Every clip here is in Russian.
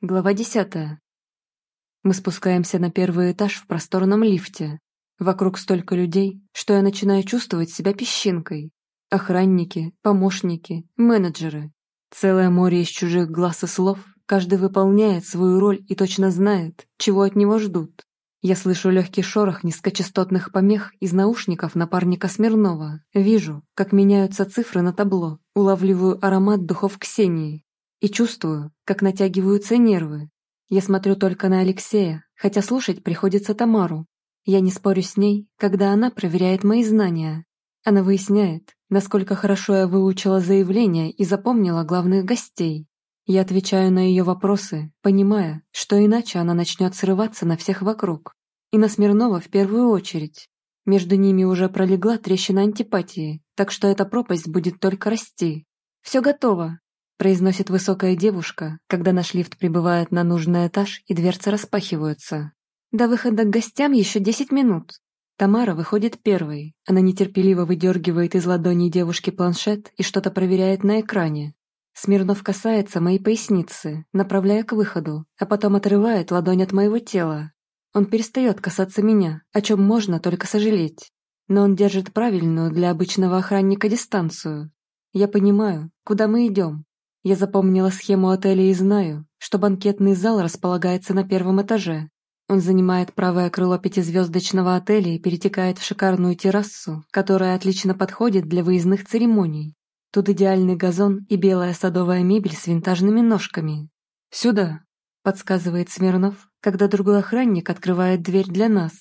Глава десятая. Мы спускаемся на первый этаж в просторном лифте. Вокруг столько людей, что я начинаю чувствовать себя песчинкой. Охранники, помощники, менеджеры. Целое море из чужих глаз и слов, каждый выполняет свою роль и точно знает, чего от него ждут. Я слышу легкий шорох низкочастотных помех из наушников напарника Смирнова. Вижу, как меняются цифры на табло, улавливаю аромат духов Ксении, и чувствую, как натягиваются нервы. Я смотрю только на Алексея, хотя слушать приходится Тамару. Я не спорю с ней, когда она проверяет мои знания. Она выясняет, насколько хорошо я выучила заявление и запомнила главных гостей. Я отвечаю на ее вопросы, понимая, что иначе она начнет срываться на всех вокруг. И на Смирнова в первую очередь. Между ними уже пролегла трещина антипатии, так что эта пропасть будет только расти. «Все готово», произносит высокая девушка, когда наш лифт прибывает на нужный этаж и дверцы распахиваются. До выхода к гостям еще 10 минут. Тамара выходит первой. Она нетерпеливо выдергивает из ладони девушки планшет и что-то проверяет на экране. Смирнов касается моей поясницы, направляя к выходу, а потом отрывает ладонь от моего тела. Он перестает касаться меня, о чем можно только сожалеть. Но он держит правильную для обычного охранника дистанцию. Я понимаю, куда мы идем, я запомнила схему отеля и знаю, что банкетный зал располагается на первом этаже. Он занимает правое крыло пятизвездочного отеля и перетекает в шикарную террасу, которая отлично подходит для выездных церемоний. Тут идеальный газон и белая садовая мебель с винтажными ножками. «Сюда», — подсказывает Смирнов, когда другой охранник открывает дверь для нас.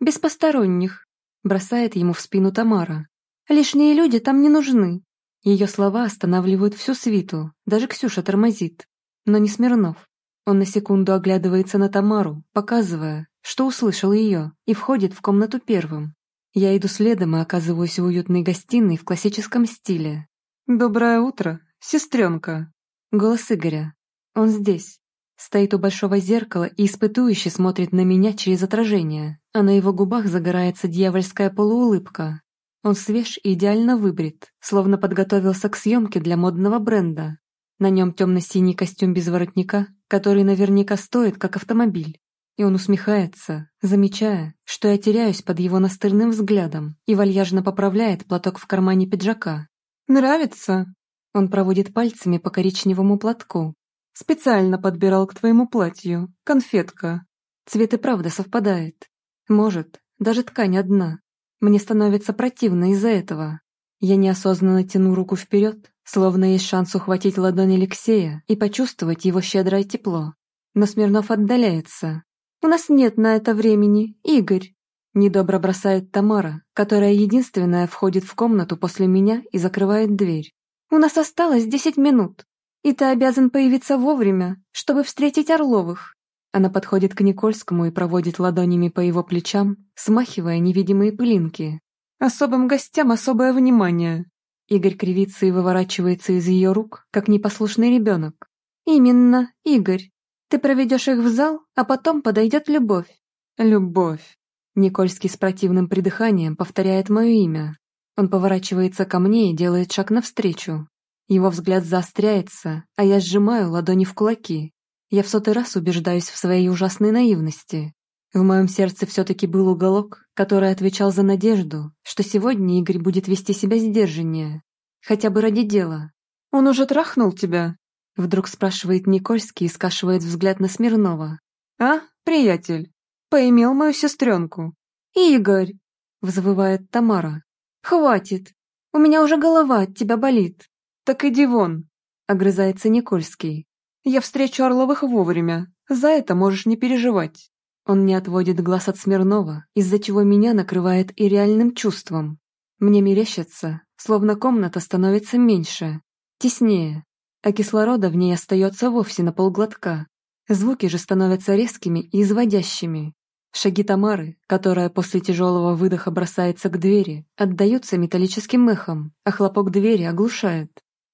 «Без посторонних», — бросает ему в спину Тамара. «Лишние люди там не нужны». Ее слова останавливают всю свиту, даже Ксюша тормозит. Но не Смирнов. Он на секунду оглядывается на Тамару, показывая, что услышал ее, и входит в комнату первым. Я иду следом и оказываюсь в уютной гостиной в классическом стиле. «Доброе утро, сестренка!» Голос Игоря. Он здесь. Стоит у большого зеркала и испытующе смотрит на меня через отражение, а на его губах загорается дьявольская полуулыбка. Он свеж и идеально выбрит, словно подготовился к съемке для модного бренда. На нем темно-синий костюм без воротника, который наверняка стоит, как автомобиль. И он усмехается, замечая, что я теряюсь под его настырным взглядом и вальяжно поправляет платок в кармане пиджака. «Нравится?» Он проводит пальцами по коричневому платку. «Специально подбирал к твоему платью. Конфетка. Цвет и правда совпадает. Может, даже ткань одна. Мне становится противно из-за этого. Я неосознанно тяну руку вперед, словно есть шанс ухватить ладонь Алексея и почувствовать его щедрое тепло. Но Смирнов отдаляется. «У нас нет на это времени, Игорь!» Недобро бросает Тамара, которая единственная входит в комнату после меня и закрывает дверь. «У нас осталось десять минут, и ты обязан появиться вовремя, чтобы встретить Орловых. Она подходит к Никольскому и проводит ладонями по его плечам, смахивая невидимые пылинки. «Особым гостям особое внимание!» Игорь кривится и выворачивается из ее рук, как непослушный ребенок. «Именно, Игорь. Ты проведешь их в зал, а потом подойдет любовь». «Любовь». Никольский с противным придыханием повторяет мое имя. Он поворачивается ко мне и делает шаг навстречу. Его взгляд заостряется, а я сжимаю ладони в кулаки. Я в сотый раз убеждаюсь в своей ужасной наивности. В моем сердце все-таки был уголок, который отвечал за надежду, что сегодня Игорь будет вести себя сдержаннее. Хотя бы ради дела. «Он уже трахнул тебя?» Вдруг спрашивает Никольский и скашивает взгляд на Смирнова. «А, приятель, поимел мою сестренку». «Игорь!» — взвывает Тамара. «Хватит! У меня уже голова от тебя болит». «Так иди вон!» — огрызается Никольский. Я встречу Орловых вовремя, за это можешь не переживать. Он не отводит глаз от Смирнова, из-за чего меня накрывает и реальным чувством. Мне мерещится, словно комната становится меньше, теснее, а кислорода в ней остается вовсе на полглотка. Звуки же становятся резкими и изводящими. Шаги Тамары, которая после тяжелого выдоха бросается к двери, отдаются металлическим эхом, а хлопок двери оглушает.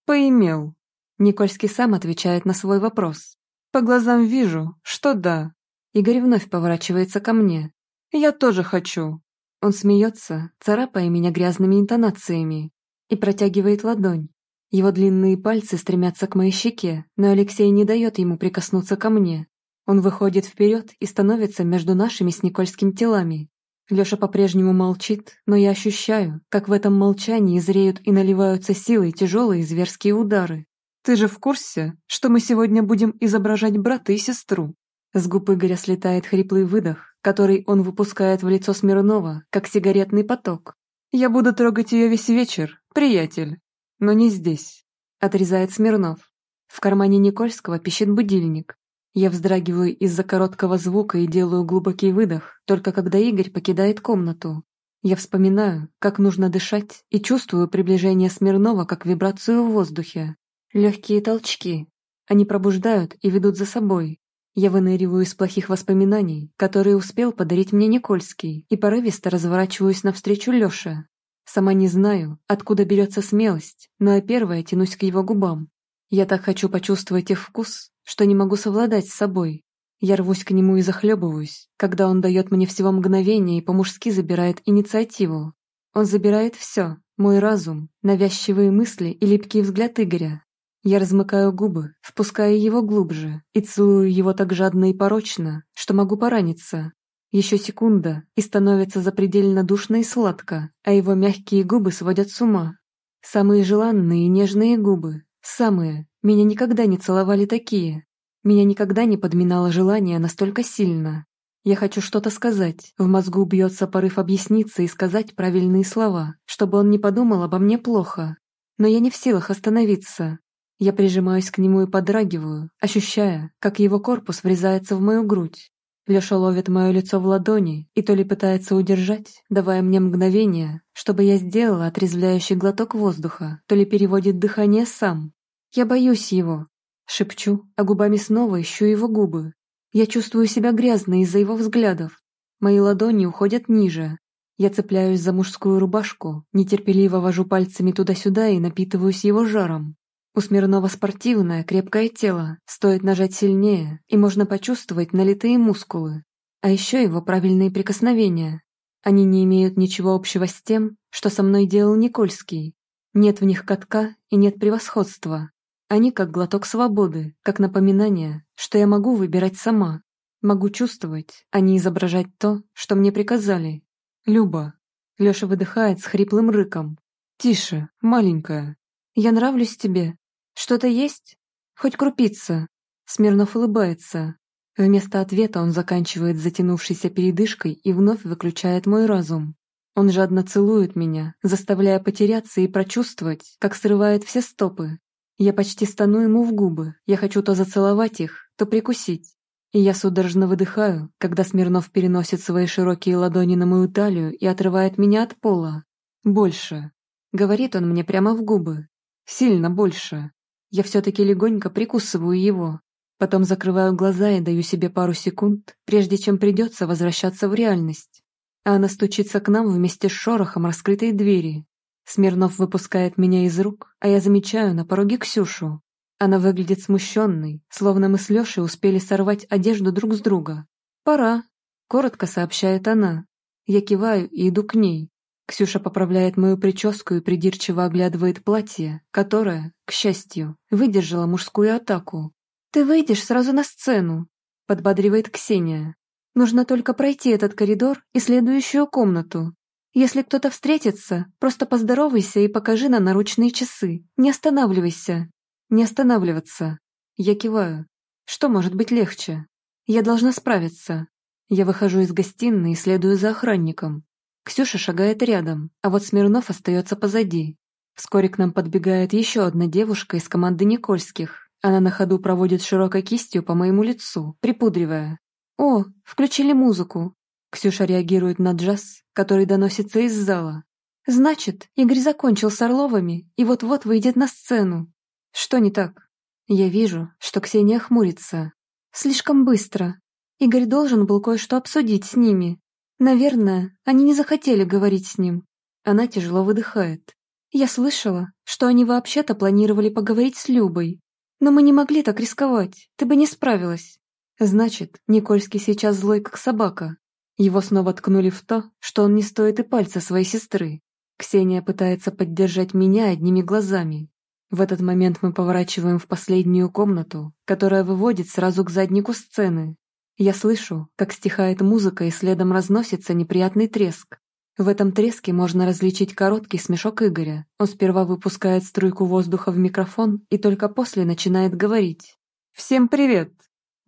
«Поимел», Никольский сам отвечает на свой вопрос. «По глазам вижу, что да». Игорь вновь поворачивается ко мне. «Я тоже хочу». Он смеется, царапая меня грязными интонациями, и протягивает ладонь. Его длинные пальцы стремятся к моей щеке, но Алексей не дает ему прикоснуться ко мне. Он выходит вперед и становится между нашими с Никольским телами. Леша по-прежнему молчит, но я ощущаю, как в этом молчании зреют и наливаются силой тяжелые зверские удары. «Ты же в курсе, что мы сегодня будем изображать брата и сестру?» С губ Игоря слетает хриплый выдох, который он выпускает в лицо Смирнова, как сигаретный поток. «Я буду трогать ее весь вечер, приятель. Но не здесь», — отрезает Смирнов. В кармане Никольского пищит будильник. Я вздрагиваю из-за короткого звука и делаю глубокий выдох, только когда Игорь покидает комнату. Я вспоминаю, как нужно дышать, и чувствую приближение Смирнова как вибрацию в воздухе. Легкие толчки. Они пробуждают и ведут за собой. Я выныриваю из плохих воспоминаний, которые успел подарить мне Никольский, и порывисто разворачиваюсь навстречу Лёше. Сама не знаю, откуда берется смелость, но я первая тянусь к его губам. Я так хочу почувствовать их вкус, что не могу совладать с собой. Я рвусь к нему и захлебываюсь, когда он дает мне всего мгновение и по-мужски забирает инициативу. Он забирает все, мой разум, навязчивые мысли и липкий взгляд Игоря, я размыкаю губы, впуская его глубже, и целую его так жадно и порочно, что могу пораниться. Еще секунда, и становится запредельно душно и сладко, а его мягкие губы сводят с ума. Самые желанные и нежные губы, самые, меня никогда не целовали такие. Меня никогда не подминало желание настолько сильно. Я хочу что-то сказать, в мозгу бьется порыв объясниться и сказать правильные слова, чтобы он не подумал обо мне плохо. Но я не в силах остановиться, я прижимаюсь к нему и подрагиваю, ощущая, как его корпус врезается в мою грудь. Леша ловит мое лицо в ладони и то ли пытается удержать, давая мне мгновение, чтобы я сделала отрезвляющий глоток воздуха, то ли переводит дыхание сам. Я боюсь его. Шепчу, а губами снова ищу его губы. Я чувствую себя грязной из-за его взглядов. Мои ладони уходят ниже. Я цепляюсь за мужскую рубашку, нетерпеливо вожу пальцами туда-сюда и напитываюсь его жаром. У Смирнова спортивное, крепкое тело, стоит нажать сильнее, и можно почувствовать налитые мускулы. А еще его правильные прикосновения. Они не имеют ничего общего с тем, что со мной делал Никольский. Нет в них катка и нет превосходства. Они как глоток свободы, как напоминание, что я могу выбирать сама. Могу чувствовать, а не изображать то, что мне приказали. Люба. Леша выдыхает с хриплым рыком. «Тише, маленькая. Я нравлюсь тебе, «Что-то есть? Хоть крупица?» Смирнов улыбается. Вместо ответа он заканчивает затянувшейся передышкой и вновь выключает мой разум. Он жадно целует меня, заставляя потеряться и прочувствовать, как срывает все стопы. Я почти стану ему в губы, я хочу то зацеловать их, то прикусить. И я судорожно выдыхаю, когда Смирнов переносит свои широкие ладони на мою талию и отрывает меня от пола. «Больше», — говорит он мне прямо в губы. «Сильно больше». Я все-таки легонько прикусываю его, потом закрываю глаза и даю себе пару секунд, прежде чем придется возвращаться в реальность. А она стучится к нам вместе с шорохом раскрытой двери. Смирнов выпускает меня из рук, а я замечаю на пороге Ксюшу. Она выглядит смущенной, словно мы с Лешей успели сорвать одежду друг с друга. «Пора», — коротко сообщает она. Я киваю и иду к ней. Ксюша поправляет мою прическу и придирчиво оглядывает платье, которое, к счастью, выдержало мужскую атаку. «Ты выйдешь сразу на сцену», — подбадривает Ксения. «Нужно только пройти этот коридор и следующую комнату. Если кто-то встретится, просто поздоровайся и покажи на наручные часы. Не останавливайся». «Не останавливаться». Я киваю. Что может быть легче? Я должна справиться. Я выхожу из гостиной и следую за охранником. Ксюша шагает рядом, а вот Смирнов остается позади. Вскоре к нам подбегает еще одна девушка из команды Никольских. Она на ходу проводит широкой кистью по моему лицу, припудривая. «О, включили музыку!» Ксюша реагирует на джаз, который доносится из зала. «Значит, Игорь закончил с Орловыми и вот-вот выйдет на сцену. Что не так?» Я вижу, что Ксения хмурится. Слишком быстро. Игорь должен был кое-что обсудить с ними, Наверное, они не захотели говорить с ним. Она тяжело выдыхает. Я слышала, что они вообще-то планировали поговорить с Любой. Но мы не могли так рисковать, ты бы не справилась. Значит, Никольский сейчас злой, как собака. Его снова ткнули в то, что он не стоит и пальца своей сестры. Ксения пытается поддержать меня одними глазами. В этот момент мы поворачиваем в последнюю комнату, которая выводит сразу к заднику сцены. Я слышу, как стихает музыка и следом разносится неприятный треск. В этом треске можно различить короткий смешок Игоря. Он сперва выпускает струйку воздуха в микрофон и только после начинает говорить. «Всем привет!»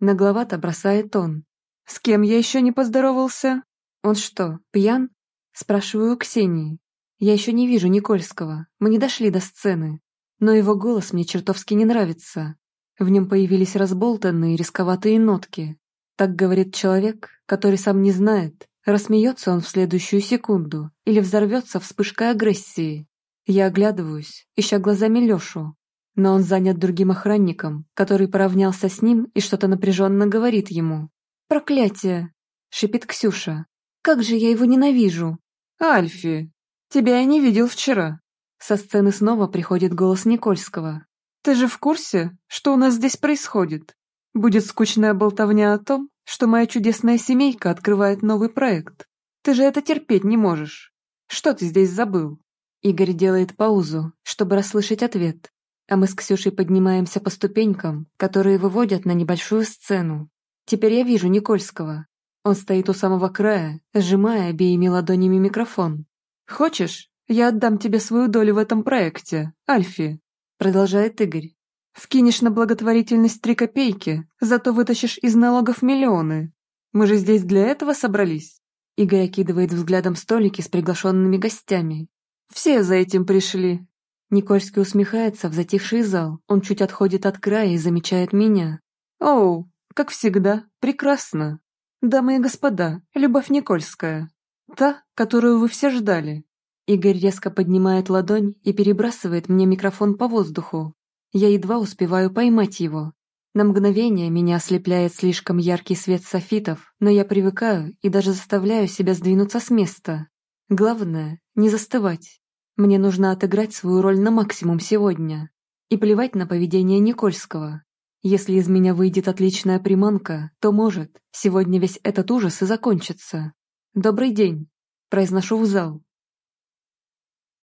Нагловато бросает он. «С кем я еще не поздоровался?» «Он что, пьян?» Спрашиваю Ксении. Я еще не вижу Никольского, мы не дошли до сцены. Но его голос мне чертовски не нравится. В нем появились разболтанные рисковатые нотки. Так говорит человек, который сам не знает, рассмеется он в следующую секунду или взорвется вспышкой агрессии. Я оглядываюсь, ища глазами Лешу, но он занят другим охранником, который поравнялся с ним и что-то напряженно говорит ему. «Проклятие!» — шипит Ксюша. «Как же я его ненавижу!» «Альфи, тебя я не видел вчера!» Со сцены снова приходит голос Никольского. «Ты же в курсе, что у нас здесь происходит? Будет скучная болтовня о том, что моя чудесная семейка открывает новый проект. Ты же это терпеть не можешь. Что ты здесь забыл?» Игорь делает паузу, чтобы расслышать ответ, а мы с Ксюшей поднимаемся по ступенькам, которые выводят на небольшую сцену. Теперь я вижу Никольского. Он стоит у самого края, сжимая обеими ладонями микрофон. «Хочешь, я отдам тебе свою долю в этом проекте, Альфи», продолжает Игорь. «Вкинешь на благотворительность три копейки, зато вытащишь из налогов миллионы. Мы же здесь для этого собрались». Игорь окидывает взглядом столики с приглашенными гостями. «Все за этим пришли». Никольский усмехается в затихший зал. Он чуть отходит от края и замечает меня. «Оу, как всегда, прекрасно. Дамы и господа, Любовь Никольская. Та, которую вы все ждали. Игорь резко поднимает ладонь и перебрасывает мне микрофон по воздуху. Я едва успеваю поймать его. На мгновение меня ослепляет слишком яркий свет софитов, но я привыкаю и даже заставляю себя сдвинуться с места. Главное — не застывать. Мне нужно отыграть свою роль на максимум сегодня. И плевать на поведение Никольского. Если из меня выйдет отличная приманка, то, может, сегодня весь этот ужас и закончится. «Добрый день», — произношу в зал.